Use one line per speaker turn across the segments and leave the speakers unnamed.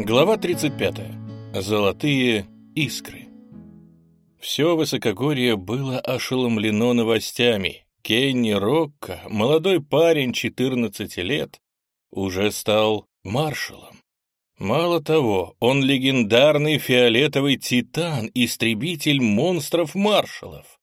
Глава 35. Золотые искры. Все высокогорье было ошеломлено новостями. Кенни Рокко, молодой парень 14 лет, уже стал маршалом. Мало того, он легендарный фиолетовый титан, истребитель монстров-маршалов.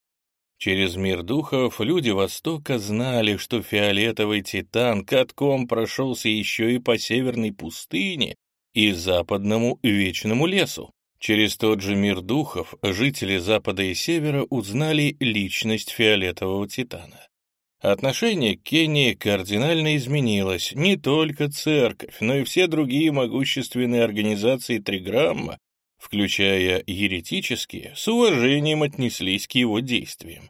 Через мир духов люди Востока знали, что фиолетовый титан катком прошелся еще и по северной пустыне и западному вечному лесу. Через тот же мир духов жители Запада и Севера узнали личность фиолетового титана. Отношение к Кении кардинально изменилось. Не только церковь, но и все другие могущественные организации Триграмма, включая еретические, с уважением отнеслись к его действиям.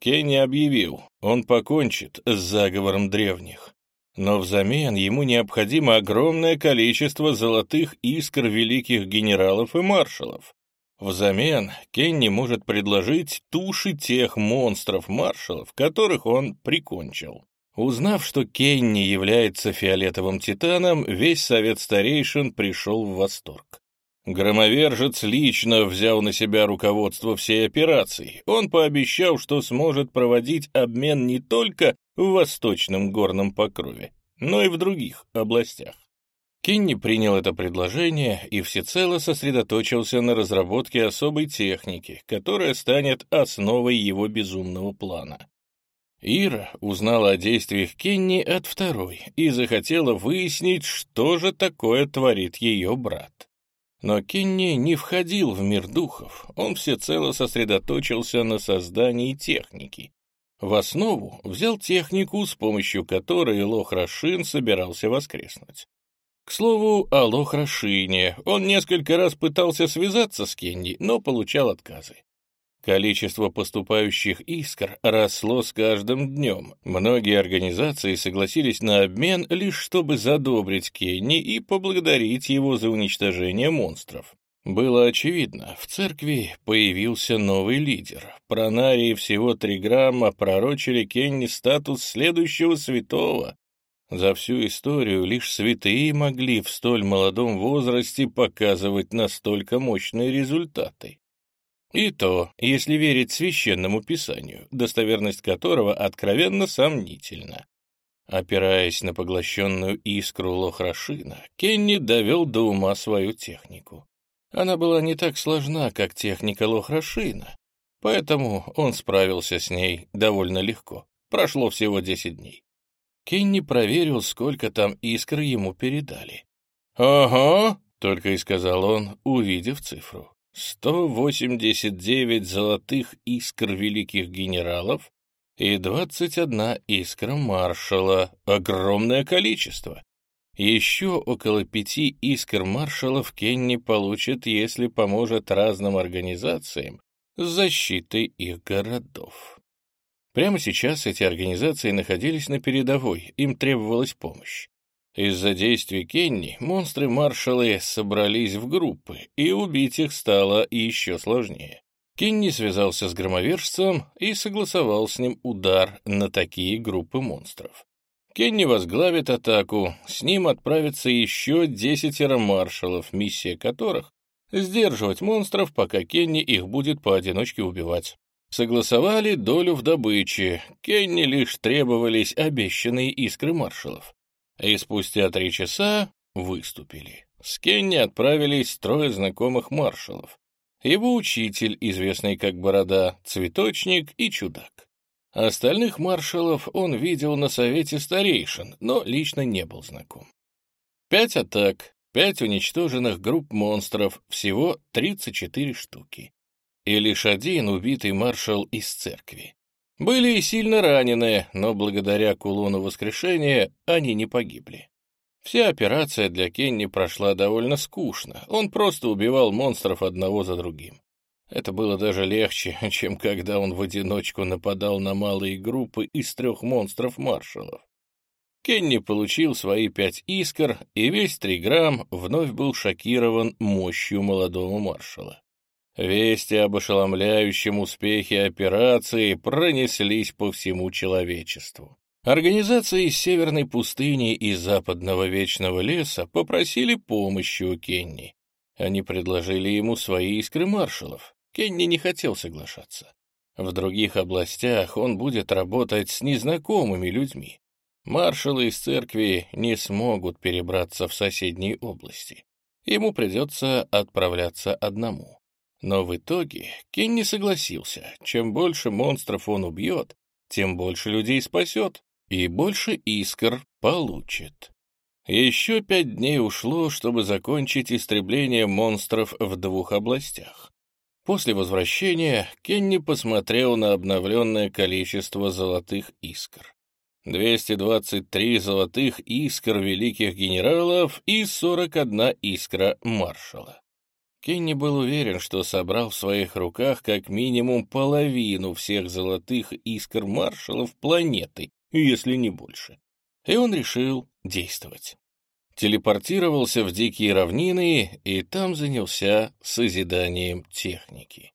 Кенни объявил, он покончит с заговором древних. Но взамен ему необходимо огромное количество золотых искр великих генералов и маршалов. Взамен Кенни может предложить туши тех монстров-маршалов, которых он прикончил. Узнав, что Кенни является фиолетовым титаном, весь совет старейшин пришел в восторг. Громовержец лично взял на себя руководство всей операции. Он пообещал, что сможет проводить обмен не только в Восточном горном покрове, но и в других областях. Кенни принял это предложение и всецело сосредоточился на разработке особой техники, которая станет основой его безумного плана. Ира узнала о действиях Кенни от второй и захотела выяснить, что же такое творит ее брат. Но Кенни не входил в мир духов, он всецело сосредоточился на создании техники. В основу взял технику, с помощью которой Лох Рашин собирался воскреснуть. К слову, о Лох Рашине. Он несколько раз пытался связаться с Кенни, но получал отказы. Количество поступающих искр росло с каждым днем. Многие организации согласились на обмен лишь чтобы задобрить Кенни и поблагодарить его за уничтожение монстров. Было очевидно, в церкви появился новый лидер. Пронарии всего три грамма пророчили Кенни статус следующего святого. За всю историю лишь святые могли в столь молодом возрасте показывать настолько мощные результаты. И то, если верить священному писанию, достоверность которого откровенно сомнительна. Опираясь на поглощенную искру Лохрашина, Кенни довел до ума свою технику. Она была не так сложна, как техника Лохрашина, поэтому он справился с ней довольно легко. Прошло всего 10 дней. Кенни проверил, сколько там искр ему передали. «Ага», — только и сказал он, увидев цифру. 189 золотых искр великих генералов и 21 искра маршала. Огромное количество. Еще около пяти искр маршалов Кенни получит, если поможет разным организациям с защитой их городов. Прямо сейчас эти организации находились на передовой, им требовалась помощь. Из-за действий Кенни монстры-маршалы собрались в группы, и убить их стало еще сложнее. Кенни связался с громовержцем и согласовал с ним удар на такие группы монстров. Кенни возглавит атаку, с ним отправятся еще десятеро маршалов, миссия которых — сдерживать монстров, пока Кенни их будет поодиночке убивать. Согласовали долю в добыче, Кенни лишь требовались обещанные искры маршалов и спустя три часа выступили. С Кенни отправились трое знакомых маршалов. Его учитель, известный как Борода, Цветочник и Чудак. Остальных маршалов он видел на совете старейшин, но лично не был знаком. Пять атак, пять уничтоженных групп монстров, всего 34 штуки. И лишь один убитый маршал из церкви. Были и сильно раненые, но благодаря кулону воскрешения они не погибли. Вся операция для Кенни прошла довольно скучно. Он просто убивал монстров одного за другим. Это было даже легче, чем когда он в одиночку нападал на малые группы из трех монстров-маршалов. Кенни получил свои пять искр, и весь Триграмм вновь был шокирован мощью молодого маршала. Вести об ошеломляющем успехе операции пронеслись по всему человечеству. Организации из Северной пустыни и Западного Вечного леса попросили помощи у Кенни. Они предложили ему свои искры маршалов. Кенни не хотел соглашаться. В других областях он будет работать с незнакомыми людьми. Маршалы из церкви не смогут перебраться в соседние области. Ему придется отправляться одному. Но в итоге Кенни согласился. Чем больше монстров он убьет, тем больше людей спасет и больше искр получит. Еще пять дней ушло, чтобы закончить истребление монстров в двух областях. После возвращения Кенни посмотрел на обновленное количество золотых искр. 223 золотых искр великих генералов и 41 искра маршала. Кенни был уверен, что собрал в своих руках как минимум половину всех золотых искр маршалов планеты, если не больше. И он решил действовать телепортировался в дикие равнины и там занялся созиданием техники.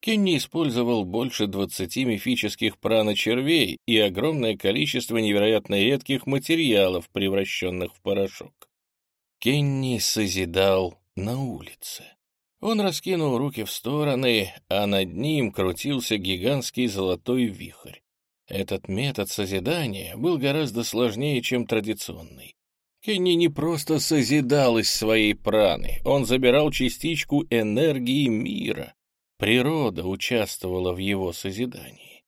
Кенни использовал больше 20 мифических праночервей и огромное количество невероятно редких материалов, превращенных в порошок. Кенни созидал на улице. Он раскинул руки в стороны, а над ним крутился гигантский золотой вихрь. Этот метод созидания был гораздо сложнее, чем традиционный. Кенни не просто созидал из своей праны, он забирал частичку энергии мира. Природа участвовала в его созидании.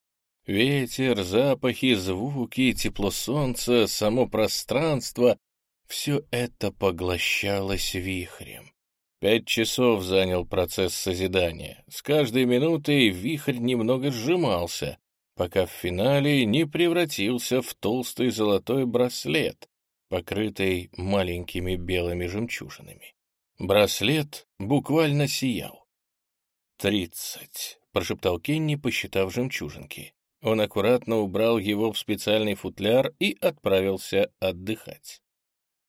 Ветер, запахи, звуки, тепло солнца, само пространство — все это поглощалось вихрем. Пять часов занял процесс созидания. С каждой минутой вихрь немного сжимался, пока в финале не превратился в толстый золотой браслет, покрытой маленькими белыми жемчужинами. Браслет буквально сиял. «Тридцать», — прошептал Кенни, посчитав жемчужинки. Он аккуратно убрал его в специальный футляр и отправился отдыхать.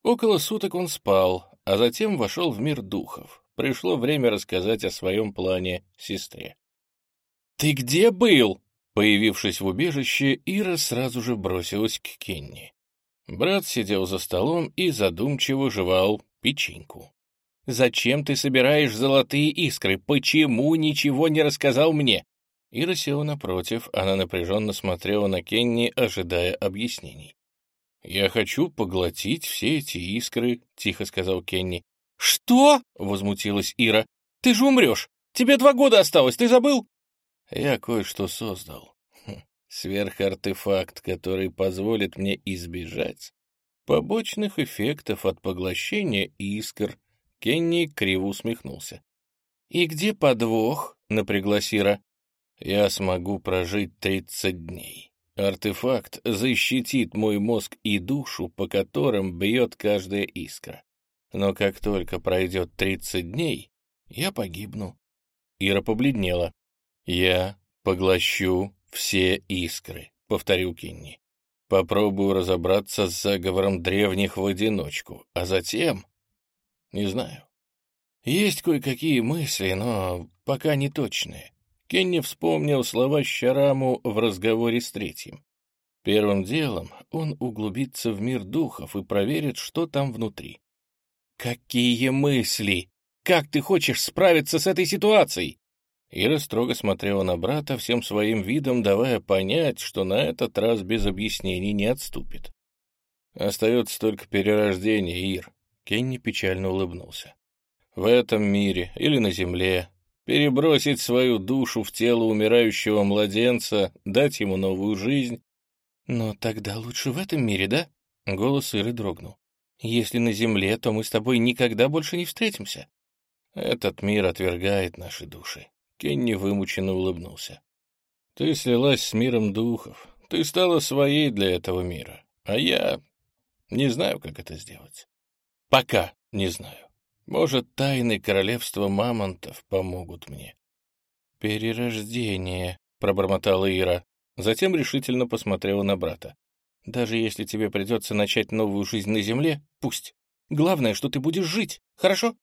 Около суток он спал, а затем вошел в мир духов. Пришло время рассказать о своем плане сестре. «Ты где был?» Появившись в убежище, Ира сразу же бросилась к Кенни. Брат сидел за столом и задумчиво жевал печеньку. «Зачем ты собираешь золотые искры? Почему ничего не рассказал мне?» Ира села напротив, она напряженно смотрела на Кенни, ожидая объяснений. «Я хочу поглотить все эти искры», — тихо сказал Кенни. «Что?» — возмутилась Ира. «Ты же умрешь! Тебе два года осталось, ты забыл?» «Я кое-что создал сверхартефакт, который позволит мне избежать побочных эффектов от поглощения искр. Кенни криво усмехнулся. «И где подвох?» — напрягла Сира. «Я смогу прожить тридцать дней. Артефакт защитит мой мозг и душу, по которым бьет каждая искра. Но как только пройдет тридцать дней, я погибну». Ира побледнела. «Я поглощу «Все искры», — повторил Кинни. «Попробую разобраться с заговором древних в одиночку, а затем...» «Не знаю. Есть кое-какие мысли, но пока не точные». Кенни вспомнил слова Щараму в разговоре с третьим. Первым делом он углубится в мир духов и проверит, что там внутри. «Какие мысли? Как ты хочешь справиться с этой ситуацией?» Ира строго смотрела на брата, всем своим видом давая понять, что на этот раз без объяснений не отступит. «Остается только перерождение, Ир», — Кенни печально улыбнулся. «В этом мире или на земле перебросить свою душу в тело умирающего младенца, дать ему новую жизнь». «Но тогда лучше в этом мире, да?» — голос Иры дрогнул. «Если на земле, то мы с тобой никогда больше не встретимся». «Этот мир отвергает наши души», Кенни вымученно улыбнулся. «Ты слилась с миром духов. Ты стала своей для этого мира. А я не знаю, как это сделать. Пока не знаю. Может, тайны королевства мамонтов помогут мне». «Перерождение», — пробормотала Ира. Затем решительно посмотрела на брата. «Даже если тебе придется начать новую жизнь на земле, пусть. Главное, что ты будешь жить, хорошо?»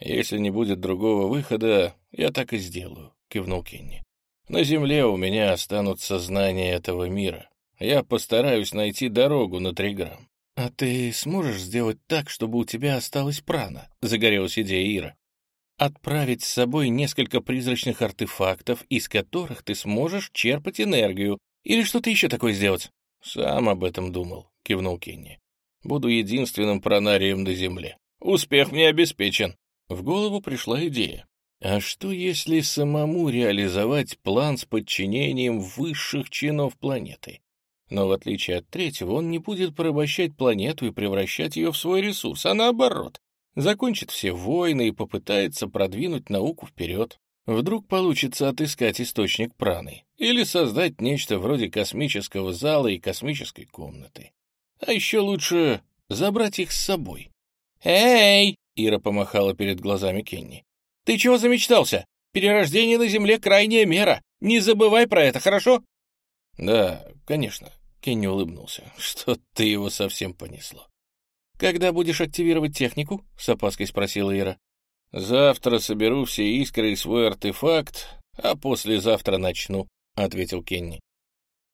«Если не будет другого выхода, я так и сделаю», — кивнул Кенни. «На земле у меня останутся знания этого мира, Я постараюсь найти дорогу на Триграмм.
«А ты сможешь сделать так, чтобы у тебя осталась прана?» — загорелась идея Ира. «Отправить с собой несколько призрачных артефактов, из которых ты сможешь черпать энергию, или что-то еще такое сделать?»
«Сам об этом думал», — кивнул Кенни. «Буду единственным пронарием на Земле. Успех мне обеспечен». В голову пришла идея. А что, если самому реализовать план с подчинением высших чинов планеты? Но в отличие от третьего, он не будет порабощать планету и превращать ее в свой ресурс, а наоборот, закончит все войны и попытается продвинуть науку вперед. Вдруг получится отыскать источник праны или создать нечто вроде космического зала и космической комнаты. А еще лучше забрать их с собой.
«Эй!» — Ира помахала перед глазами Кенни. «Ты чего замечтался? Перерождение на Земле — крайняя мера. Не забывай про это, хорошо?»
«Да, конечно», Кенни улыбнулся. «Что ты его совсем понесло?»
«Когда будешь активировать технику?» — с опаской спросила Ира.
«Завтра соберу все искры и свой артефакт, а послезавтра начну», — ответил Кенни.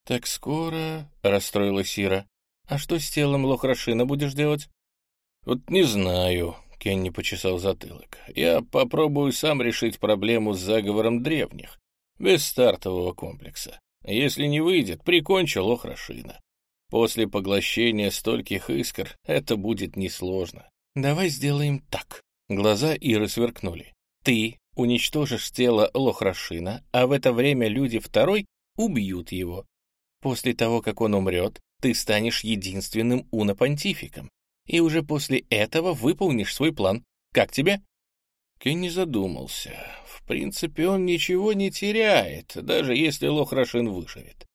«Так скоро?» — расстроилась Ира. «А что с телом Лохрашина будешь делать?»
«Вот не знаю», — Кенни почесал затылок. «Я попробую сам решить проблему с заговором древних, без стартового комплекса. Если не выйдет, прикончу Лохрашина. После поглощения стольких искр это будет несложно.
Давай сделаем так. Глаза Иры сверкнули. Ты уничтожишь тело Лохрашина, а в это время люди второй убьют его. После того, как он умрет, ты станешь единственным унопонтификом. И уже после этого выполнишь свой план. Как тебе?
Кенни задумался принципе, он ничего не теряет, даже если Лохрашин выживет.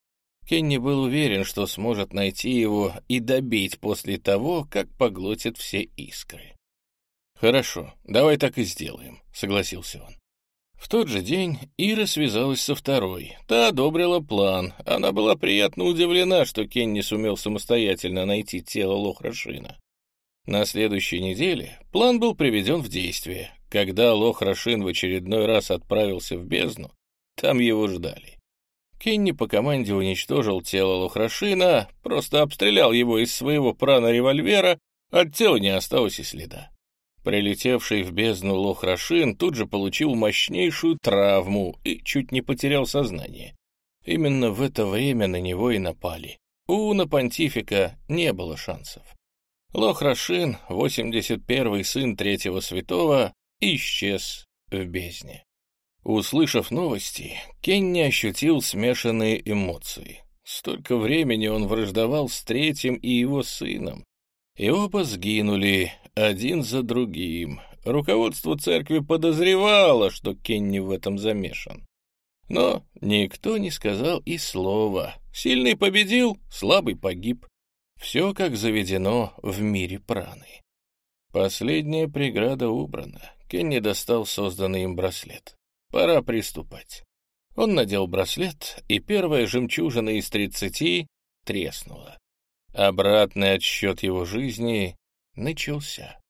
Кенни был уверен, что сможет найти его и добить после того, как поглотит все искры. «Хорошо, давай так и сделаем», — согласился он. В тот же день Ира связалась со второй. Та одобрила план. Она была приятно удивлена, что Кенни сумел самостоятельно найти тело Лохрашина. На следующей неделе план был приведен в действие. Когда Лох Рашин в очередной раз отправился в бездну, там его ждали. Кенни по команде уничтожил тело Лохрашина, просто обстрелял его из своего прана-револьвера, от тела не осталось и следа. Прилетевший в бездну Лохрашин тут же получил мощнейшую травму и чуть не потерял сознание. Именно в это время на него и напали. У на понтифика не было шансов. Лохрашин, 81-й сын третьего святого, исчез в бездне. Услышав новости, Кенни ощутил смешанные эмоции. Столько времени он враждовал с третьим и его сыном. И оба сгинули один за другим. Руководство церкви подозревало, что Кенни в этом замешан. Но никто не сказал и слова. Сильный победил, слабый погиб. Все как заведено в мире праны. Последняя преграда убрана. Кенни достал созданный им браслет. Пора приступать. Он надел браслет, и первая жемчужина из тридцати треснула. Обратный отсчет его жизни начался.